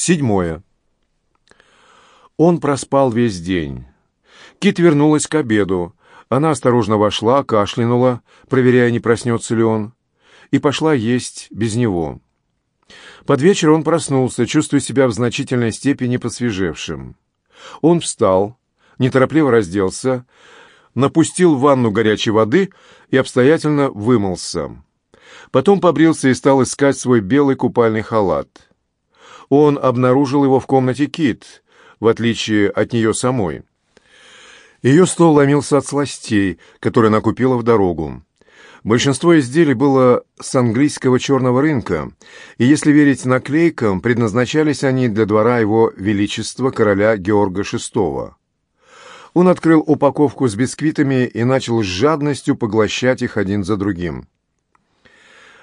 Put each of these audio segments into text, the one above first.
Седьмое. Он проспал весь день. Кит вернулась к обеду. Она осторожно вошла, кашлянула, проверяя, не проснется ли он, и пошла есть без него. Под вечер он проснулся, чувствуя себя в значительной степени посвежевшим. Он встал, неторопливо разделся, напустил в ванну горячей воды и обстоятельно вымылся. Потом побрился и стал искать свой белый купальный халат. Он обнаружил его в комнате Кит, в отличие от нее самой. Ее стол ломился от сластей, которые она купила в дорогу. Большинство изделий было с английского черного рынка, и, если верить наклейкам, предназначались они для двора его величества короля Георга VI. Он открыл упаковку с бисквитами и начал с жадностью поглощать их один за другим.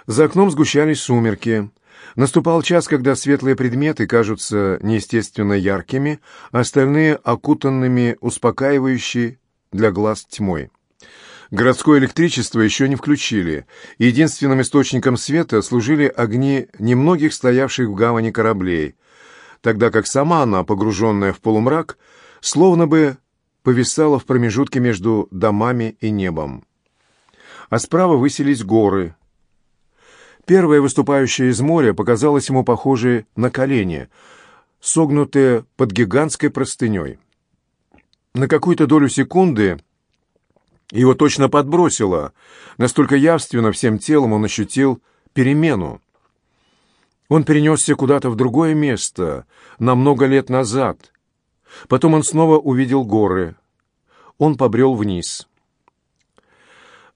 За окном сгущались сумерки. Наступал час, когда светлые предметы кажутся неестественно яркими, остальные — окутанными успокаивающей для глаз тьмой. Городское электричество еще не включили. Единственным источником света служили огни немногих стоявших в гавани кораблей, тогда как сама она, погруженная в полумрак, словно бы повисала в промежутке между домами и небом. А справа высились горы — Первая, выступающая из моря, показалась ему похожей на колени, согнутые под гигантской простыней. На какую-то долю секунды его точно подбросило, настолько явственно всем телом он ощутил перемену. Он перенесся куда-то в другое место, на много лет назад. Потом он снова увидел горы. Он побрел вниз.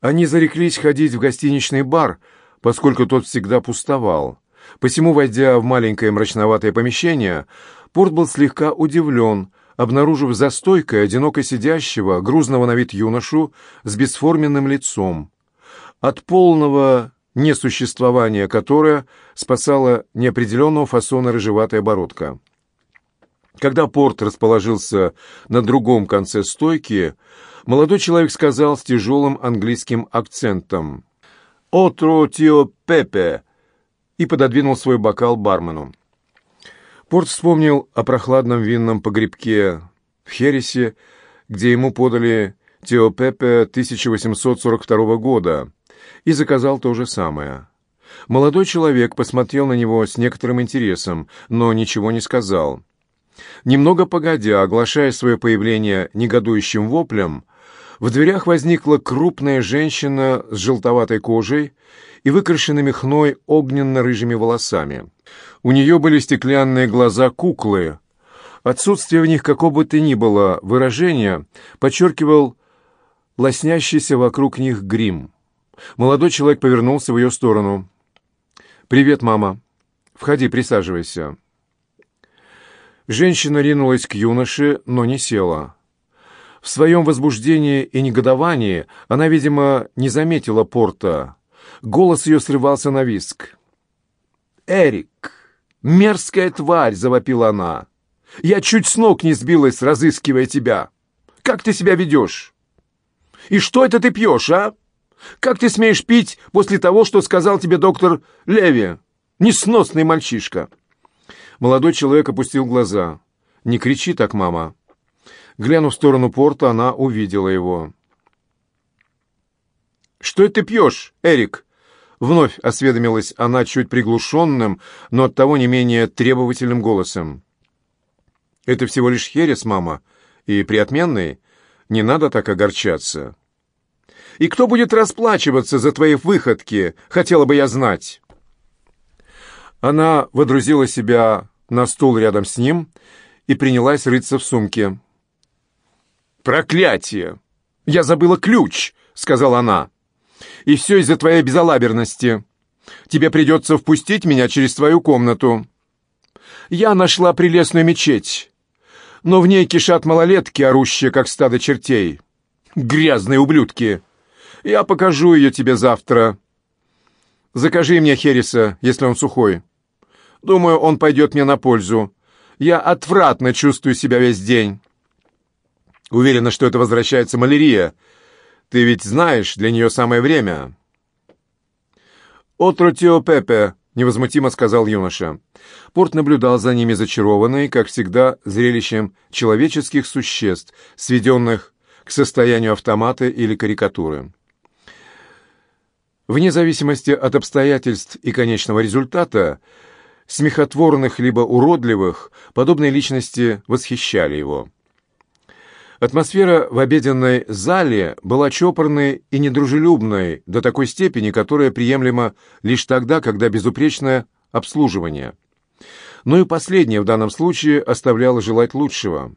Они зареклись ходить в гостиничный бар — поскольку тот всегда пустовал. Посему, войдя в маленькое мрачноватое помещение, Порт был слегка удивлен, обнаружив за стойкой одиноко сидящего, грузного на вид юношу с бесформенным лицом, от полного несуществования которое спасала неопределенного фасона рыжеватая бородка. Когда Порт расположился на другом конце стойки, молодой человек сказал с тяжелым английским акцентом «Отро тио Пепе» и пододвинул свой бокал бармену. Порт вспомнил о прохладном винном погребке в Хересе, где ему подали Тео Пепе 1842 года, и заказал то же самое. Молодой человек посмотрел на него с некоторым интересом, но ничего не сказал. Немного погодя, оглашая свое появление негодующим воплем, в дверях возникла крупная женщина с желтоватой кожей и выкрашенными хной огненно-рыжими волосами. У нее были стеклянные глаза куклы. Отсутствие в них какого бы то ни было выражения подчеркивал лоснящийся вокруг них грим. Молодой человек повернулся в ее сторону. «Привет, мама. Входи, присаживайся». Женщина ринулась к юноше, но не села. В своем возбуждении и негодовании она, видимо, не заметила порта. Голос ее срывался на виск. «Эрик! Мерзкая тварь!» — завопила она. «Я чуть с ног не сбилась, разыскивая тебя. Как ты себя ведешь? И что это ты пьешь, а? Как ты смеешь пить после того, что сказал тебе доктор Леви? Несносный мальчишка!» Молодой человек опустил глаза. «Не кричи так, мама!» Глянув в сторону порта, она увидела его. «Что это ты пьешь, Эрик?» Вновь осведомилась она чуть приглушенным, но оттого не менее требовательным голосом. «Это всего лишь херес, мама, и приотменный. Не надо так огорчаться». «И кто будет расплачиваться за твои выходки, хотела бы я знать?» Она водрузила себя на стул рядом с ним и принялась рыться в сумке. «Проклятие! Я забыла ключ!» — сказала она. «И все из-за твоей безалаберности. Тебе придется впустить меня через твою комнату. Я нашла прелестную мечеть, но в ней кишат малолетки, орущие, как стадо чертей. Грязные ублюдки! Я покажу ее тебе завтра. Закажи мне Хереса, если он сухой. Думаю, он пойдет мне на пользу. Я отвратно чувствую себя весь день». Уверена, что это возвращается малярия. Ты ведь знаешь, для нее самое время. «Отро Тио Пепе», — невозмутимо сказал юноша. Порт наблюдал за ними зачарованный, как всегда, зрелищем человеческих существ, сведенных к состоянию автомата или карикатуры. Вне зависимости от обстоятельств и конечного результата, смехотворных либо уродливых, подобные личности восхищали его. Атмосфера в обеденной зале была чопорной и недружелюбной до такой степени, которая приемлема лишь тогда, когда безупречное обслуживание. Но и последнее в данном случае оставляло желать лучшего.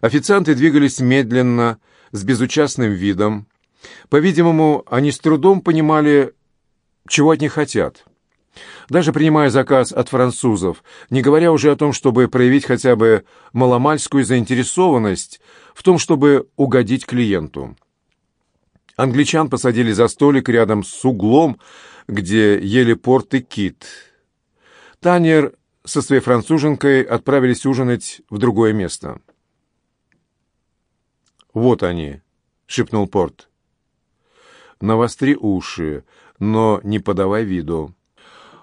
Официанты двигались медленно, с безучастным видом. По-видимому, они с трудом понимали, чего от них хотят. Даже принимая заказ от французов, не говоря уже о том, чтобы проявить хотя бы маломальскую заинтересованность в том, чтобы угодить клиенту. Англичан посадили за столик рядом с углом, где ели порт и кит. Танер со своей француженкой отправились ужинать в другое место. «Вот они», — шепнул Порт. «Навостри уши, но не подавай виду».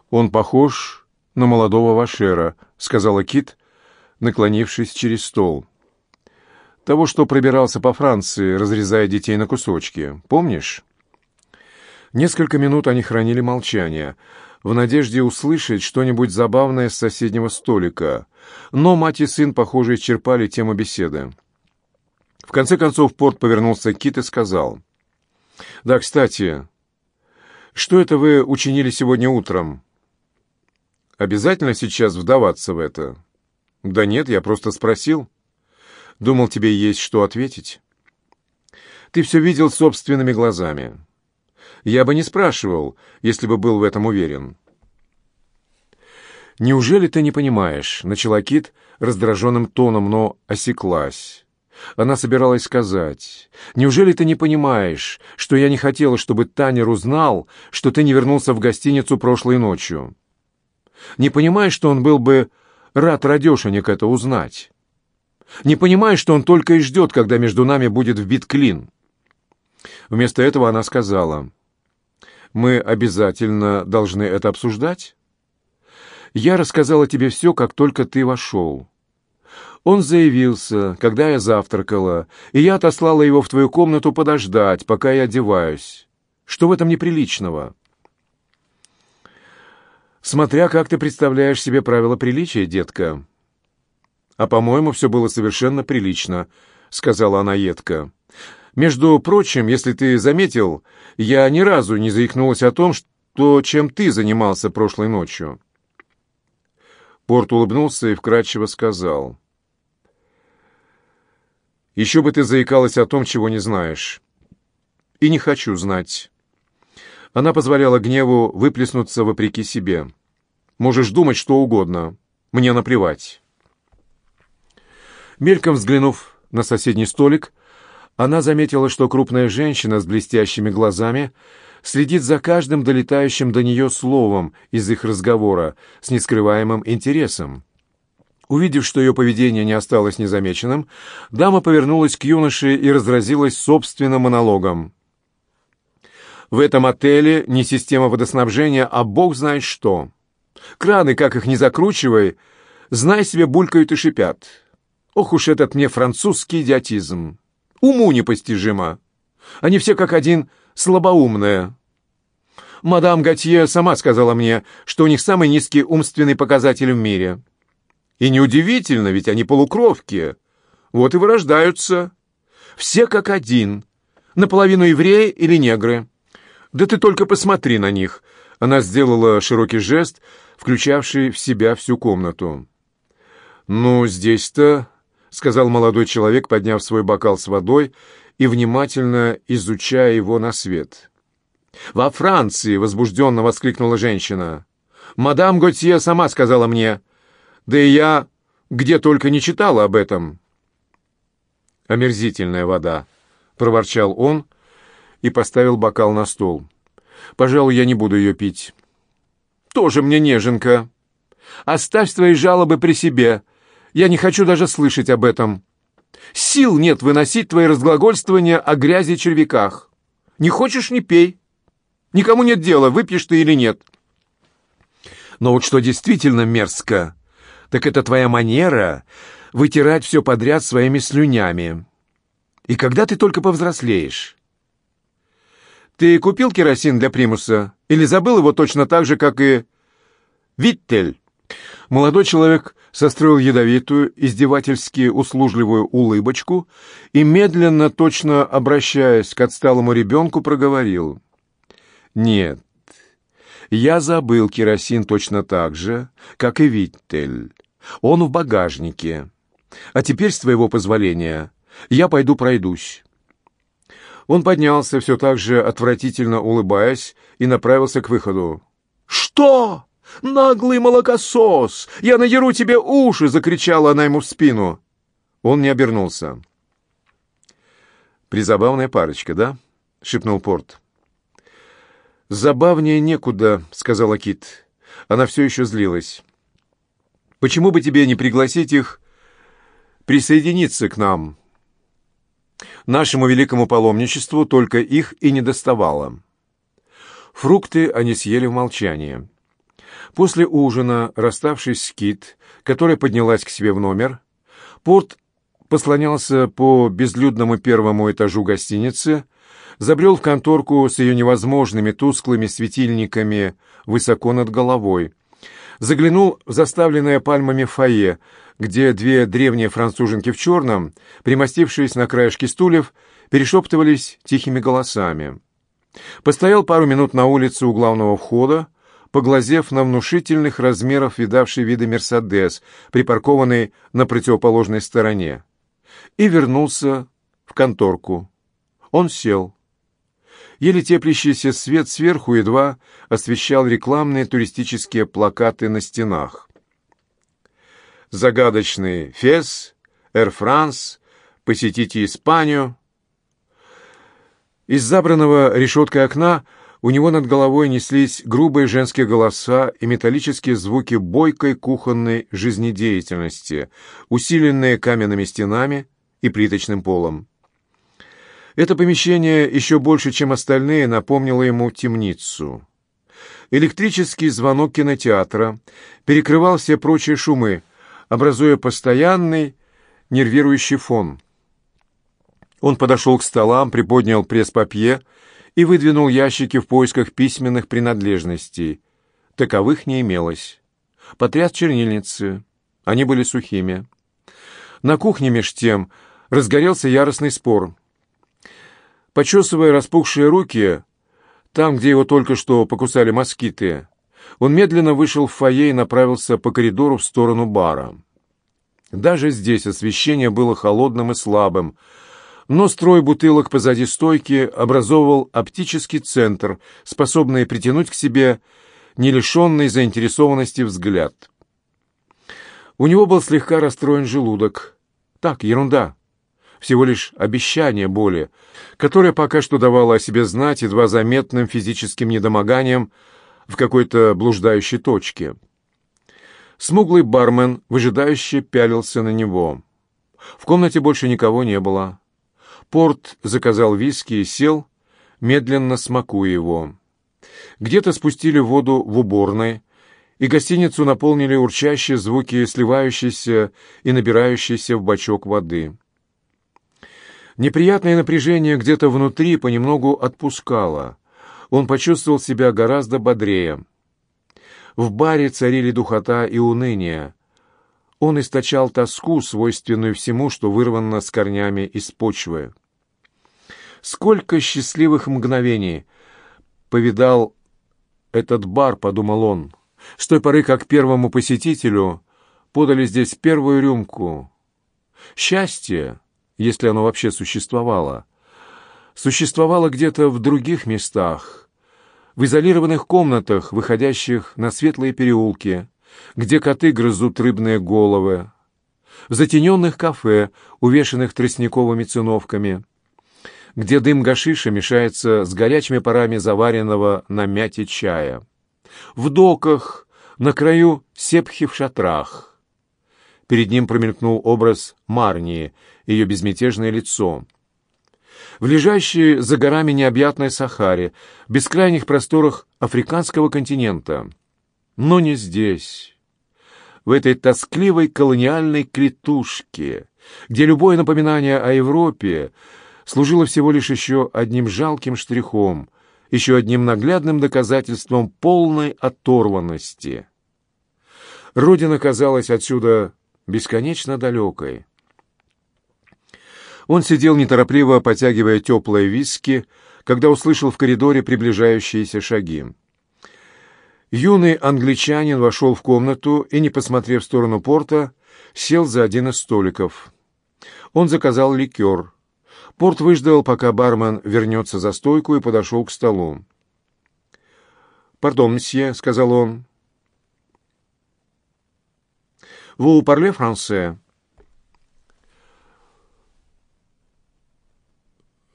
«Он похож на молодого Вашера», — сказала Кит, наклонившись через стол. «Того, что пробирался по Франции, разрезая детей на кусочки. Помнишь?» Несколько минут они хранили молчание, в надежде услышать что-нибудь забавное с соседнего столика, но мать и сын, похоже, исчерпали тему беседы. В конце концов Порт повернулся к Кит и сказал. «Да, кстати, что это вы учинили сегодня утром?» Обязательно сейчас вдаваться в это? Да нет, я просто спросил. Думал, тебе есть что ответить. Ты все видел собственными глазами. Я бы не спрашивал, если бы был в этом уверен. «Неужели ты не понимаешь?» — начала Кит раздраженным тоном, но осеклась. Она собиралась сказать, «Неужели ты не понимаешь, что я не хотела, чтобы Танер узнал, что ты не вернулся в гостиницу прошлой ночью?» Не понимаешь, что он был бы рад радешенек это узнать? Не понимаешь, что он только и ждет, когда между нами будет вбит клин? Вместо этого она сказала, «Мы обязательно должны это обсуждать?» «Я рассказала тебе все, как только ты вошел». Он заявился, когда я завтракала, и я отослала его в твою комнату подождать, пока я одеваюсь. Что в этом неприличного?» Смотря как ты представляешь себе правила приличия, детка. А, по-моему, все было совершенно прилично, сказала она едко. Между прочим, если ты заметил, я ни разу не заикнулась о том, что чем ты занимался прошлой ночью. Порт улыбнулся и вкратчиво сказал. «Еще бы ты заикалась о том, чего не знаешь. И не хочу знать». Она позволяла гневу выплеснуться вопреки себе. Можешь думать что угодно. Мне наплевать. Мельком взглянув на соседний столик, она заметила, что крупная женщина с блестящими глазами следит за каждым долетающим до нее словом из их разговора с нескрываемым интересом. Увидев, что ее поведение не осталось незамеченным, дама повернулась к юноше и разразилась собственным монологом. «В этом отеле не система водоснабжения, а бог знает что. Краны, как их не закручивай, знай себе, булькают и шипят. Ох уж этот мне французский идиотизм. Уму непостижимо. Они все как один слабоумные. Мадам Готье сама сказала мне, что у них самый низкий умственный показатель в мире. И неудивительно, ведь они полукровки. Вот и вырождаются. Все как один. Наполовину евреи или негры. Да ты только посмотри на них. Она сделала широкий жест, включавший в себя всю комнату. «Ну, здесь-то...» — сказал молодой человек, подняв свой бокал с водой и внимательно изучая его на свет. «Во Франции!» — возбужденно воскликнула женщина. «Мадам Готье сама сказала мне. Да и я где только не читала об этом». «Омерзительная вода», — проворчал он и поставил бокал на стол. «Пожалуй, я не буду ее пить» тоже мне неженка. Оставь свои жалобы при себе. Я не хочу даже слышать об этом. Сил нет выносить твои разглагольствования о грязи и червяках. Не хочешь — не пей. Никому нет дела, выпьешь ты или нет. Но вот что действительно мерзко, так это твоя манера вытирать все подряд своими слюнями. И когда ты только повзрослеешь? Ты купил керосин для примуса? Или забыл его точно так же, как и Виттель?» Молодой человек состроил ядовитую, издевательски услужливую улыбочку и, медленно, точно обращаясь к отсталому ребенку, проговорил. «Нет, я забыл керосин точно так же, как и Виттель. Он в багажнике. А теперь, с твоего позволения, я пойду пройдусь». Он поднялся, все так же отвратительно улыбаясь, и направился к выходу. «Что? Наглый молокосос! Я надеру тебе уши!» — закричала она ему в спину. Он не обернулся. «Призабавная парочка, да?» — шепнул Порт. «Забавнее некуда», — сказала Кит. Она все еще злилась. «Почему бы тебе не пригласить их присоединиться к нам?» Нашему великому паломничеству только их и не доставало. Фрукты они съели в молчании. После ужина, расставшись с Кит, которая поднялась к себе в номер, Порт послонялся по безлюдному первому этажу гостиницы, забрел в конторку с ее невозможными тусклыми светильниками высоко над головой, заглянул в заставленное пальмами фойе, где две древние француженки в черном, примостившись на краешке стульев, перешептывались тихими голосами. Постоял пару минут на улице у главного входа, поглазев на внушительных размеров видавший виды «Мерседес», припаркованный на противоположной стороне, и вернулся в конторку. Он сел. Еле теплящийся свет сверху едва освещал рекламные туристические плакаты на стенах загадочный Фес, Эр Франс, посетите Испанию. Из забранного решеткой окна у него над головой неслись грубые женские голоса и металлические звуки бойкой кухонной жизнедеятельности, усиленные каменными стенами и плиточным полом. Это помещение еще больше, чем остальные, напомнило ему темницу. Электрический звонок кинотеатра перекрывал все прочие шумы, образуя постоянный нервирующий фон. Он подошел к столам, приподнял пресс-папье и выдвинул ящики в поисках письменных принадлежностей. Таковых не имелось. Потряс чернильницы. Они были сухими. На кухне меж тем разгорелся яростный спор. Почесывая распухшие руки, там, где его только что покусали москиты, он медленно вышел в фойе и направился по коридору в сторону бара. Даже здесь освещение было холодным и слабым, но строй бутылок позади стойки образовывал оптический центр, способный притянуть к себе не лишенный заинтересованности взгляд. У него был слегка расстроен желудок. Так, ерунда. Всего лишь обещание боли, которое пока что давало о себе знать едва заметным физическим недомоганием, в какой-то блуждающей точке. Смуглый бармен выжидающе пялился на него. В комнате больше никого не было. Порт заказал виски и сел, медленно смакуя его. Где-то спустили воду в уборной, и гостиницу наполнили урчащие звуки, сливающиеся и набирающиеся в бачок воды. Неприятное напряжение где-то внутри понемногу отпускало он почувствовал себя гораздо бодрее. В баре царили духота и уныние. Он источал тоску, свойственную всему, что вырвано с корнями из почвы. Сколько счастливых мгновений повидал этот бар, подумал он, с той поры, как первому посетителю подали здесь первую рюмку. Счастье, если оно вообще существовало — существовало где-то в других местах, в изолированных комнатах, выходящих на светлые переулки, где коты грызут рыбные головы, в затененных кафе, увешанных тростниковыми циновками, где дым гашиша мешается с горячими парами заваренного на мяте чая, в доках, на краю сепхи в шатрах. Перед ним промелькнул образ Марнии, ее безмятежное лицо — в лежащей за горами необъятной Сахаре, бескрайних просторах африканского континента. Но не здесь, в этой тоскливой колониальной клетушке, где любое напоминание о Европе служило всего лишь еще одним жалким штрихом, еще одним наглядным доказательством полной оторванности. Родина казалась отсюда бесконечно далекой. Он сидел неторопливо, потягивая теплые виски, когда услышал в коридоре приближающиеся шаги. Юный англичанин вошел в комнату и, не посмотрев в сторону порта, сел за один из столиков. Он заказал ликер. Порт выждал, пока бармен вернется за стойку, и подошел к столу. «Пардон, мсье», — сказал он. «Vous parlez français?»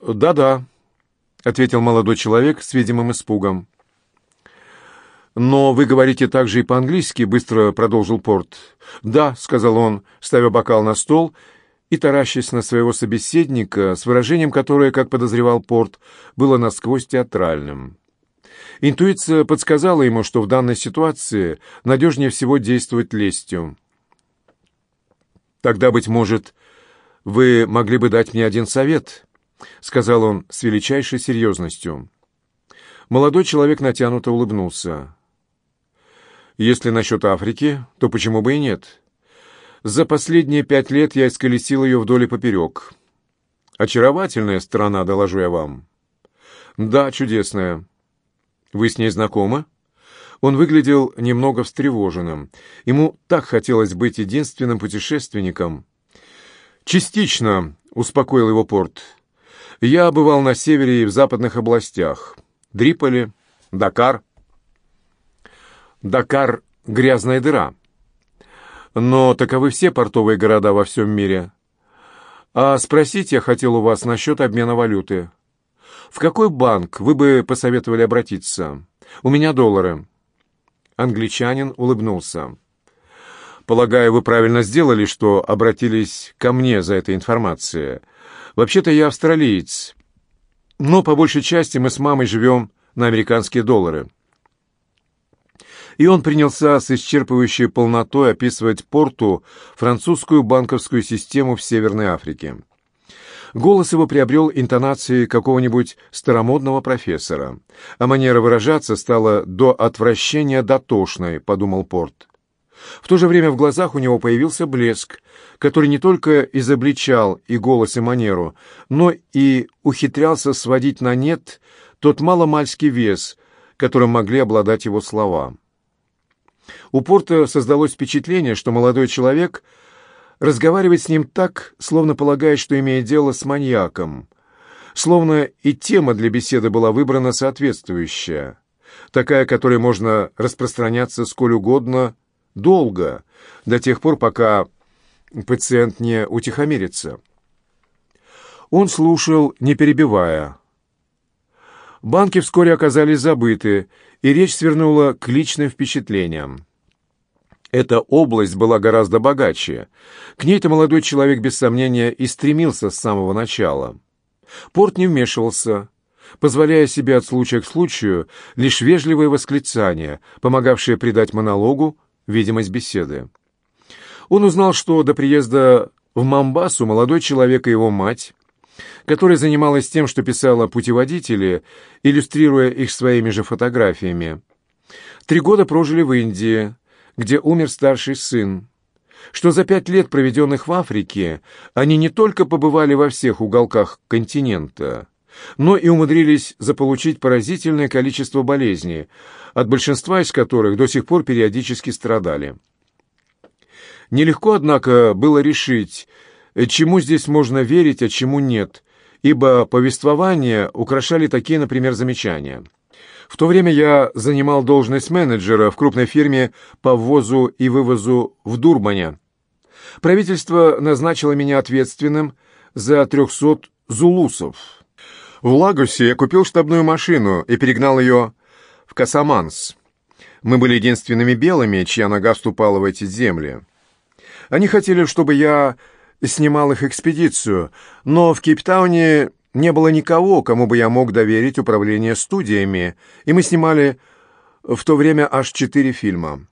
«Да-да», — ответил молодой человек с видимым испугом. «Но вы говорите также и по-английски», — быстро продолжил Порт. «Да», — сказал он, ставя бокал на стол и таращась на своего собеседника с выражением, которое, как подозревал Порт, было насквозь театральным. Интуиция подсказала ему, что в данной ситуации надежнее всего действовать лестью. «Тогда, быть может, вы могли бы дать мне один совет», — сказал он с величайшей серьезностью. Молодой человек натянуто улыбнулся. Если насчет Африки, то почему бы и нет? За последние пять лет я исколесил ее вдоль и поперек. Очаровательная страна, доложу я вам. Да, чудесная. Вы с ней знакомы? Он выглядел немного встревоженным. Ему так хотелось быть единственным путешественником. «Частично», — успокоил его порт. «Я бывал на севере и в западных областях. Дриполи, Дакар». Дакар — грязная дыра. Но таковы все портовые города во всем мире. А спросить я хотел у вас насчет обмена валюты. В какой банк вы бы посоветовали обратиться? У меня доллары. Англичанин улыбнулся. Полагаю, вы правильно сделали, что обратились ко мне за этой информацией. Вообще-то я австралиец, но по большей части мы с мамой живем на американские доллары и он принялся с исчерпывающей полнотой описывать Порту французскую банковскую систему в Северной Африке. Голос его приобрел интонации какого-нибудь старомодного профессора, а манера выражаться стала до отвращения дотошной, подумал Порт. В то же время в глазах у него появился блеск, который не только изобличал и голос, и манеру, но и ухитрялся сводить на нет тот маломальский вес, которым могли обладать его слова. У Порта создалось впечатление, что молодой человек разговаривает с ним так, словно полагает, что имеет дело с маньяком, словно и тема для беседы была выбрана соответствующая, такая, которой можно распространяться сколь угодно долго, до тех пор, пока пациент не утихомирится. Он слушал, не перебивая. Банки вскоре оказались забыты, и речь свернула к личным впечатлениям. Эта область была гораздо богаче. К ней-то молодой человек без сомнения и стремился с самого начала. Порт не вмешивался, позволяя себе от случая к случаю лишь вежливые восклицания, помогавшие придать монологу видимость беседы. Он узнал, что до приезда в Мамбасу молодой человек и его мать которая занималась тем, что писала путеводители, иллюстрируя их своими же фотографиями. Три года прожили в Индии, где умер старший сын. Что за пять лет, проведенных в Африке, они не только побывали во всех уголках континента, но и умудрились заполучить поразительное количество болезней, от большинства из которых до сих пор периодически страдали. Нелегко, однако, было решить, чему здесь можно верить, а чему нет, ибо повествования украшали такие, например, замечания. В то время я занимал должность менеджера в крупной фирме по ввозу и вывозу в Дурбане. Правительство назначило меня ответственным за 300 зулусов. В Лагосе я купил штабную машину и перегнал ее в Касаманс. Мы были единственными белыми, чья нога вступала в эти земли. Они хотели, чтобы я снимал их экспедицию, но в Кейптауне не было никого, кому бы я мог доверить управление студиями, и мы снимали В то время аж четыре фильма.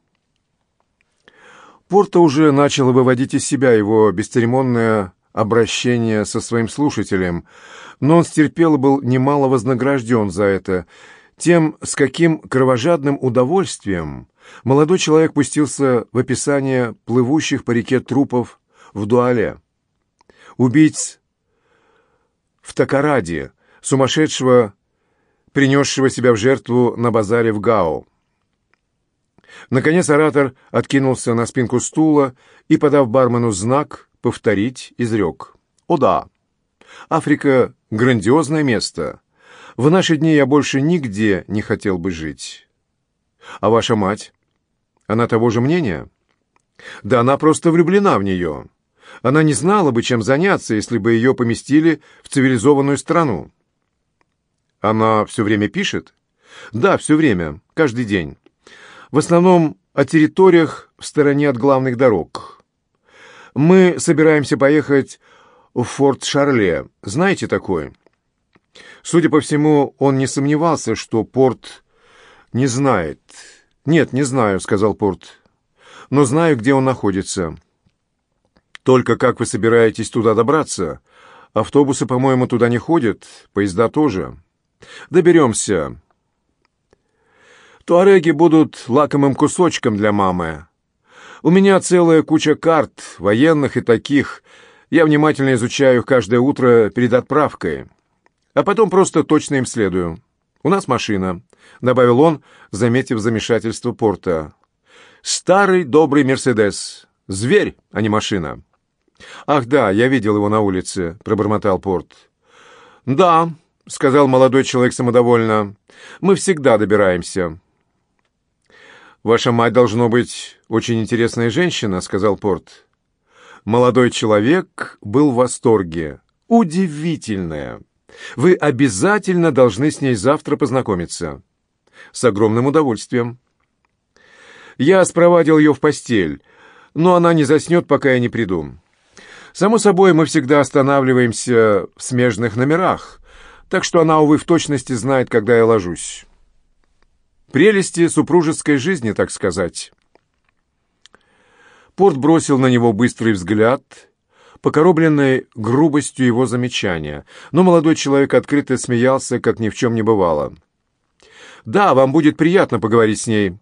Порто уже начало выводить из себя его бесцеремонное обращение со своим слушателем, но он стерпел и был немало вознагражден за это, тем, с каким кровожадным удовольствием молодой человек пустился в описание плывущих по реке трупов в Дуале. Убийц в Такараде, сумасшедшего, принесшего себя в жертву на базаре в Гао. Наконец оратор откинулся на спинку стула и, подав бармену знак «повторить», изрек. «О да, Африка — грандиозное место. В наши дни я больше нигде не хотел бы жить. А ваша мать? Она того же мнения? Да она просто влюблена в нее. Она не знала бы, чем заняться, если бы ее поместили в цивилизованную страну. Она все время пишет? Да, все время, каждый день. В основном о территориях в стороне от главных дорог. Мы собираемся поехать в Форт Шарле. Знаете такой? Судя по всему, он не сомневался, что Порт не знает. «Нет, не знаю», — сказал Порт. «Но знаю, где он находится. Только как вы собираетесь туда добраться? Автобусы, по-моему, туда не ходят, поезда тоже. Доберемся. Туареги будут лакомым кусочком для мамы. У меня целая куча карт, военных и таких. Я внимательно изучаю их каждое утро перед отправкой. А потом просто точно им следую. У нас машина», — добавил он, заметив замешательство порта. «Старый добрый «Мерседес». Зверь, а не машина». «Ах да, я видел его на улице», — пробормотал Порт. «Да», — сказал молодой человек самодовольно, — «мы всегда добираемся». «Ваша мать, должно быть, очень интересная женщина», — сказал Порт. Молодой человек был в восторге. «Удивительная! Вы обязательно должны с ней завтра познакомиться». «С огромным удовольствием». «Я спровадил ее в постель, но она не заснет, пока я не приду. Само собой, мы всегда останавливаемся в смежных номерах, так что она, увы, в точности знает, когда я ложусь». Прелести супружеской жизни, так сказать. Порт бросил на него быстрый взгляд, покоробленный грубостью его замечания, но молодой человек открыто смеялся, как ни в чем не бывало. «Да, вам будет приятно поговорить с ней.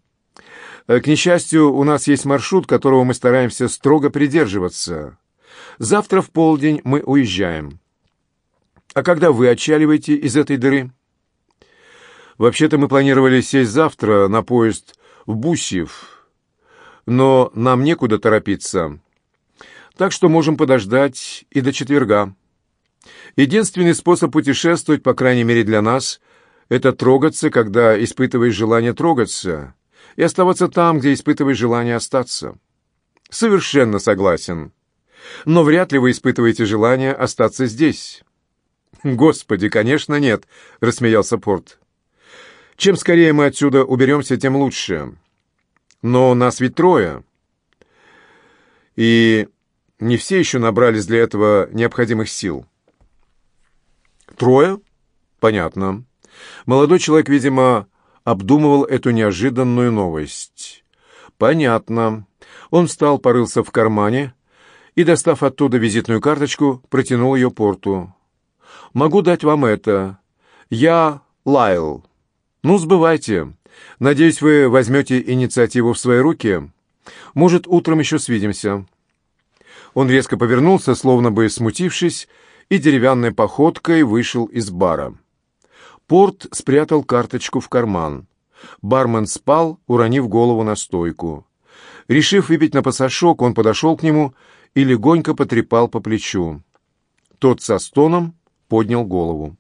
К несчастью, у нас есть маршрут, которого мы стараемся строго придерживаться. Завтра в полдень мы уезжаем. А когда вы отчаливаете из этой дыры?» Вообще-то мы планировали сесть завтра на поезд в Бусьев, но нам некуда торопиться, так что можем подождать и до четверга. Единственный способ путешествовать, по крайней мере для нас, это трогаться, когда испытываешь желание трогаться, и оставаться там, где испытываешь желание остаться. Совершенно согласен. Но вряд ли вы испытываете желание остаться здесь. «Господи, конечно, нет», — рассмеялся Порт. Чем скорее мы отсюда уберемся, тем лучше. Но нас ведь трое. И не все еще набрались для этого необходимых сил. Трое? Понятно. Молодой человек, видимо, обдумывал эту неожиданную новость. Понятно. Он встал, порылся в кармане и, достав оттуда визитную карточку, протянул ее порту. «Могу дать вам это. Я Лайл». «Ну, сбывайте. Надеюсь, вы возьмете инициативу в свои руки. Может, утром еще свидимся». Он резко повернулся, словно бы смутившись, и деревянной походкой вышел из бара. Порт спрятал карточку в карман. Бармен спал, уронив голову на стойку. Решив выпить на пасашок, он подошел к нему и легонько потрепал по плечу. Тот со стоном поднял голову.